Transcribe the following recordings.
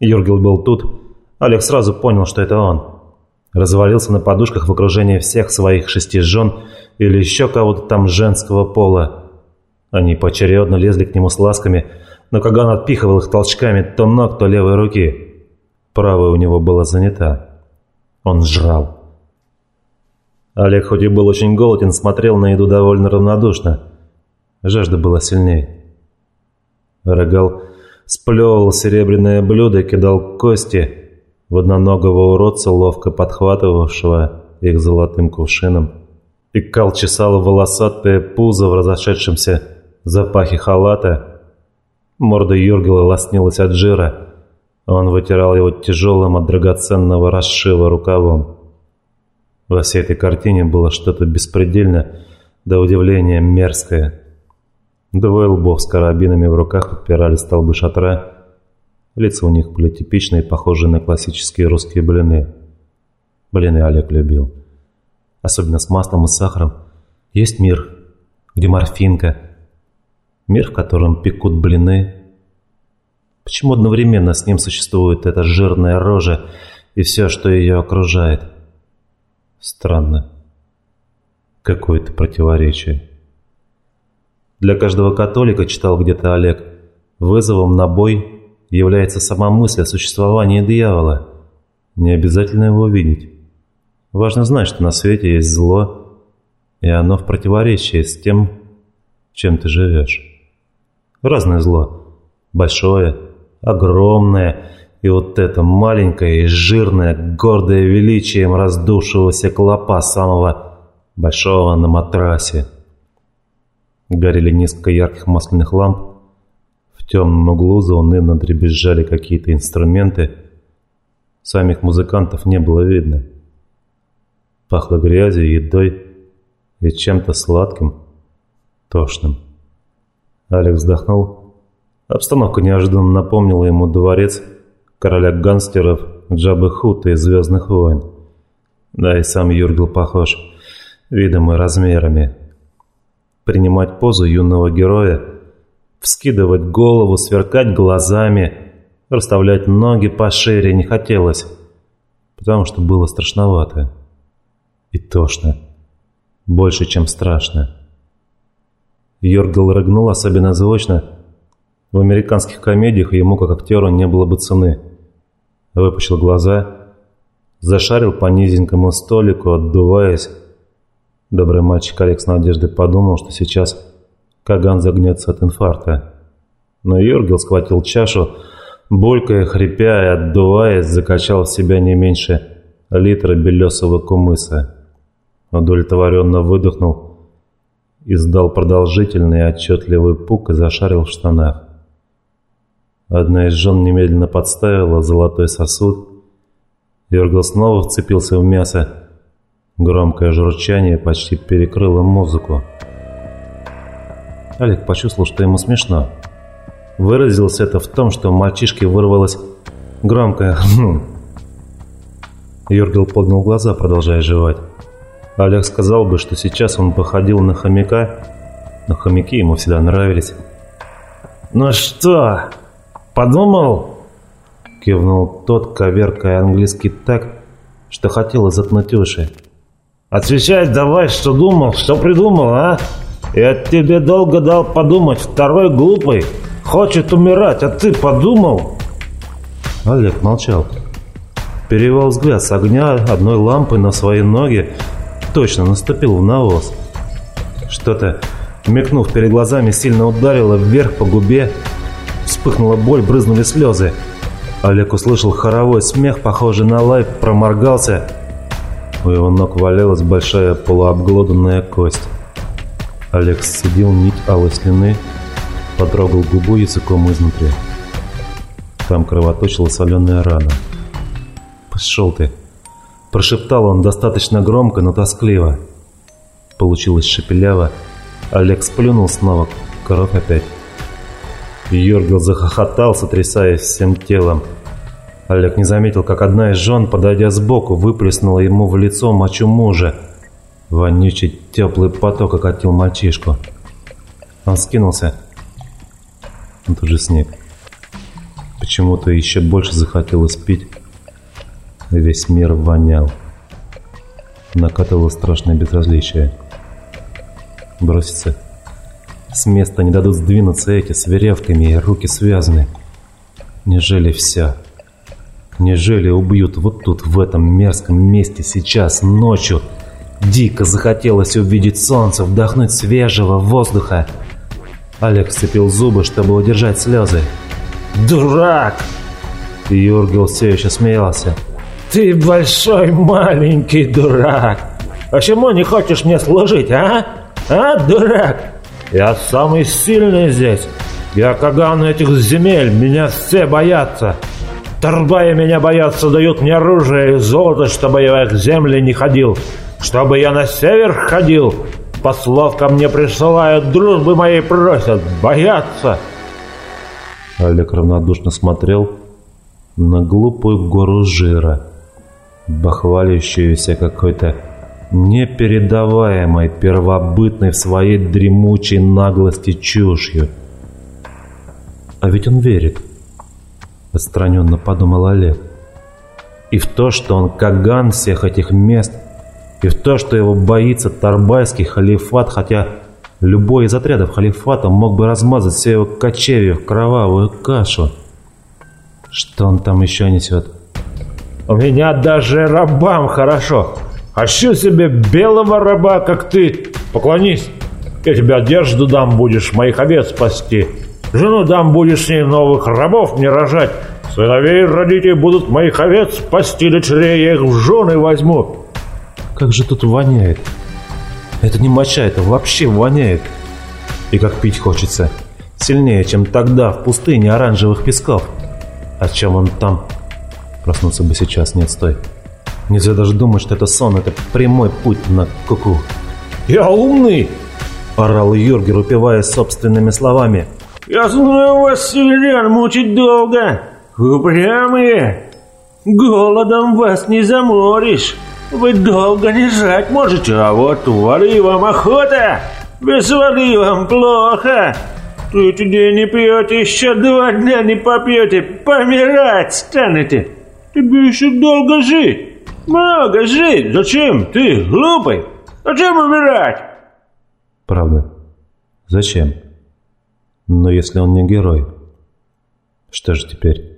Юргел был тут. Олег сразу понял, что это он. Развалился на подушках в окружении всех своих шести жен или еще кого-то там женского пола. Они поочередно лезли к нему с ласками, но когда он отпихивал их толчками то ног, то левой руки. Правая у него была занята. Он жрал. Олег, хоть и был очень голоден, смотрел на еду довольно равнодушно. Жажда была сильнее. Рогал сплевывал серебряное блюдо и кидал кости в одноногого уродца, ловко подхватывавшего их золотым кувшином. И Кал чесал волосатое пузо в разошедшемся запахе халата. Морда Юргела лоснилась от жира. Он вытирал его тяжелым от драгоценного расшива рукавом. Во всей этой картине было что-то беспредельно, до удивления мерзкое. Двое лбов с карабинами в руках подпирали столбы шатра. Лица у них были типичные, похожие на классические русские блины. Блины Олег любил. Особенно с маслом и сахаром. Есть мир, где морфинка. Мир, в котором пекут блины. Почему одновременно с ним существует эта жирная рожа и все, что ее окружает? Странно. Какое-то противоречие. Для каждого католика, читал где-то Олег, вызовом на бой является сама мысль о существовании дьявола. Не обязательно его видеть. Важно знать, что на свете есть зло, и оно в противоречии с тем, чем ты живешь. Разное зло. Большое, огромное, и вот это маленькое и жирное, гордое величием раздувшегося клопа самого большого на матрасе. Горели несколько ярких масляных ламп. В темном углу заунывно дребезжали какие-то инструменты. Самих музыкантов не было видно. Пахло грязью, едой и чем-то сладким, тошным. Алекс вздохнул. Обстановка неожиданно напомнила ему дворец короля гангстеров Джабы Хута из «Звездных войн». Да и сам Юргел похож видом и размерами принимать позу юного героя, вскидывать голову, сверкать глазами, расставлять ноги пошире не хотелось, потому что было страшновато и тошно, больше, чем страшно. Йоргал рыгнул особенно звучно. В американских комедиях ему, как актеру, не было бы цены. Выпучил глаза, зашарил по низенькому столику, отдуваясь, Добрый мальчик Олег с надеждой подумал, что сейчас Каган загнется от инфаркта. Но Йоргел схватил чашу, булькая, хрипя и отдуваясь, закачал в себя не меньше литра белесого кумыса. Удовлетворенно выдохнул, издал продолжительный отчетливый пук и зашарил в штанах. Одна из жен немедленно подставила золотой сосуд. Йоргел снова вцепился в мясо, Громкое журчание почти перекрыло музыку. Олег почувствовал, что ему смешно. Выразилось это в том, что мальчишки вырвалось громкое «хм». Юргел поднял глаза, продолжая жевать. Олег сказал бы, что сейчас он походил на хомяка, но хомяки ему всегда нравились. «Ну что, подумал?» Кивнул тот, коверкая английский так, что хотел заткнуть уши. Отвечай давай, что думал, что придумал, а? Я тебе долго дал подумать, второй глупый. Хочет умирать, а ты подумал?» Олег молчал. Перевел взгляд с огня одной лампы на свои ноги. Точно наступил в навоз. Что-то, мелькнув перед глазами, сильно ударило вверх по губе. Вспыхнула боль, брызнули слезы. Олег услышал хоровой смех, похожий на лай, проморгался у его ног валялась большая полуобглоданная кость. Олег сцедил нить алой слюны, потрогал губу языком изнутри. Там кровоточила соленая рана. «Пошел ты!» Прошептал он достаточно громко, но тоскливо. Получилось шепеляво. Олег сплюнул снова. Кровь опять. Йоргел захохотал, сотрясаясь всем телом. Олег не заметил, как одна из жен, подойдя сбоку, выплеснула ему в лицо мочу мужа. Вонючий теплый поток окатил Почему-то еще больше захотелось пить. Весь мир вонял. Накатывало страшное безразличие. Броситься. С места не дадут сдвинуться эти с веревками и руки связаны. Неужели вся? Неужели убьют вот тут, в этом мерзком месте, сейчас, ночью? Дико захотелось увидеть солнце, вдохнуть свежего воздуха. Олег сцепил зубы, чтобы удержать слезы. «Дурак!» Юргел все еще смеялся. «Ты большой маленький дурак! Почему не хочешь мне служить, а? А, дурак? Я самый сильный здесь. Я Каган этих земель, меня все боятся. Тарбаи меня боятся, дают мне оружие и золото, чтобы я в их земли не ходил. Чтобы я на север ходил. Послов ко мне присылают, дружбы моей просят, боятся. Олег равнодушно смотрел на глупую гору жира, бахвалящуюся какой-то непередаваемой, первобытной в своей дремучей наглости чушью. А ведь он верит, отстраненно подумал Олег. И в то, что он Каган всех этих мест, и в то, что его боится Тарбайский халифат, хотя любой из отрядов халифата мог бы размазать все его кочевье в кровавую кашу. Что он там еще несет? «У меня даже рабам хорошо!» Хочу себе белого раба, как ты. Поклонись. Я тебе одежду дам, будешь моих овец спасти. Жену дам, будешь с ней новых рабов мне рожать. Сыновей родить будут моих овец спасти дочерей, я их в жены возьму. Как же тут воняет. Это не моча, это вообще воняет. И как пить хочется. Сильнее, чем тогда в пустыне оранжевых песков. О чем он там? Проснуться бы сейчас, нет, стой. Нельзя даже думать, что это сон, это прямой путь на куку. -ку. «Я умный!» – орал Юргер, упиваясь собственными словами. «Я знаю вас, северян, мучить долго! Упрямые! Голодом вас не заморишь! Вы долго лежать можете, а вот воды вам охота! Без воды вам плохо! Третий день не пьете, еще два дня не попьете, помирать станете! Тебе еще долго жить!» Много жить! Зачем? Ты глупый! Зачем умирать? Правда. Зачем? Но если он не герой, что же теперь?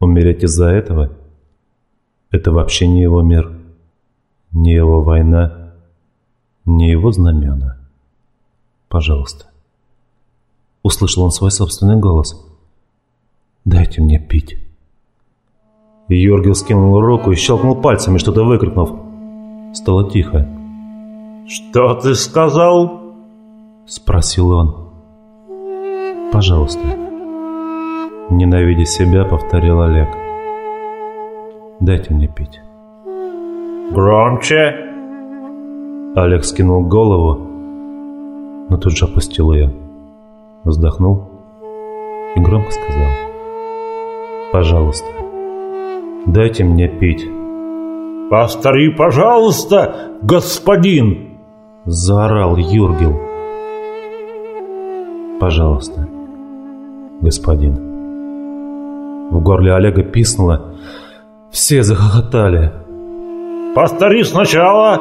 Умереть из-за этого? Это вообще не его мир, не его война, не его знамена. Пожалуйста. Услышал он свой собственный голос. Дайте мне пить. Йоргил скинул руку и щелкнул пальцами, что-то выкрикнув. Стало тихо. «Что ты сказал?» Спросил он. «Пожалуйста». Ненавидя себя, повторил Олег. «Дайте мне пить». «Громче!» Олег скинул голову, но тут же опустил ее. Вздохнул и громко сказал. «Пожалуйста». Дайте мне пить». «Повтори, пожалуйста, господин!» Заорал Юргел. «Пожалуйста, господин». В горле Олега писнуло. Все захохотали. «Повтори сначала!»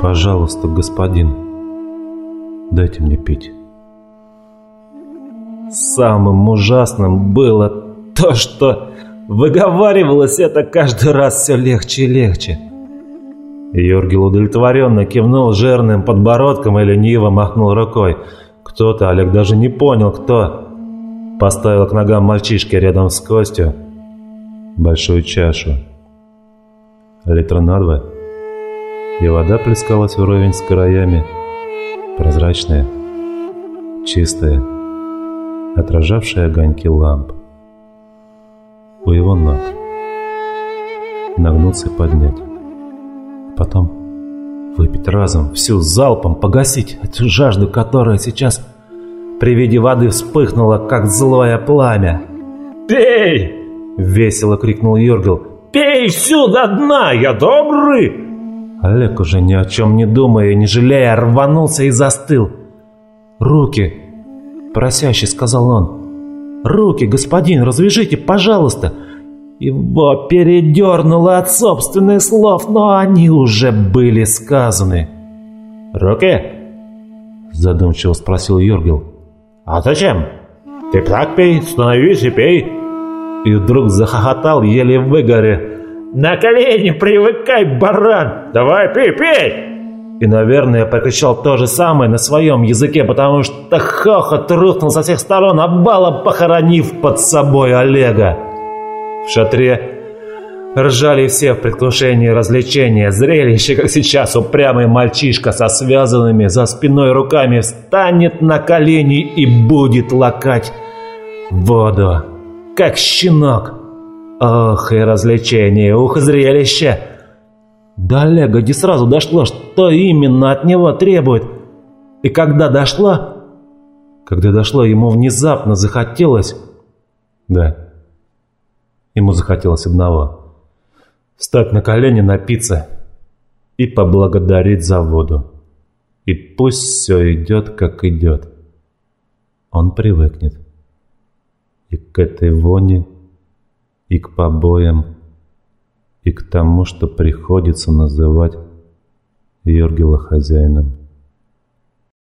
«Пожалуйста, господин, дайте мне пить». Самым ужасным было то, что Выговаривалось это каждый раз все легче и легче. Йоргил удовлетворенно кивнул жирным подбородком и лениво махнул рукой. Кто-то, Олег даже не понял, кто, поставил к ногам мальчишки рядом с Костью большую чашу. Литра на два. И вода плескалась вровень с краями, прозрачная, чистая, отражавшая огоньки ламп у его ног. Нагнуться и поднять. Потом выпить разом, всю залпом, погасить эту жажду, которая сейчас при виде воды вспыхнула, как злое пламя. «Пей!» — весело крикнул Юргел. «Пей всю до дна, я добрый!» Олег уже ни о чем не думая не жалея рванулся и застыл. «Руки!» — просяще сказал он. «Руки, господин, развяжите, пожалуйста!» Его передернуло от собственных слов, но они уже были сказаны. «Руки?» – задумчиво спросил Йоргел. «А зачем? Ты так пей, становись и пей!» И вдруг захохотал, еле выгоре. «На колени привыкай, баран! Давай, пей, пей!» И, наверное, прокричал то же самое на своем языке, потому что хохот рухнул со всех сторон, обвалом похоронив под собой Олега. В шатре ржали все в предвкушении развлечения. Зрелище, как сейчас упрямый мальчишка со связанными за спиной руками встанет на колени и будет лакать воду, как щенок. Ох, и развлечение, ух, зрелище! До Олега не сразу дошло, что именно от него требует. И когда дошло... Когда дошло, ему внезапно захотелось... Да, ему захотелось одного. Встать на колени, напиться и поблагодарить за воду. И пусть все идет, как идет. Он привыкнет. И к этой воне, и к побоям, и к тому, что приходится называть Йоргила хозяином.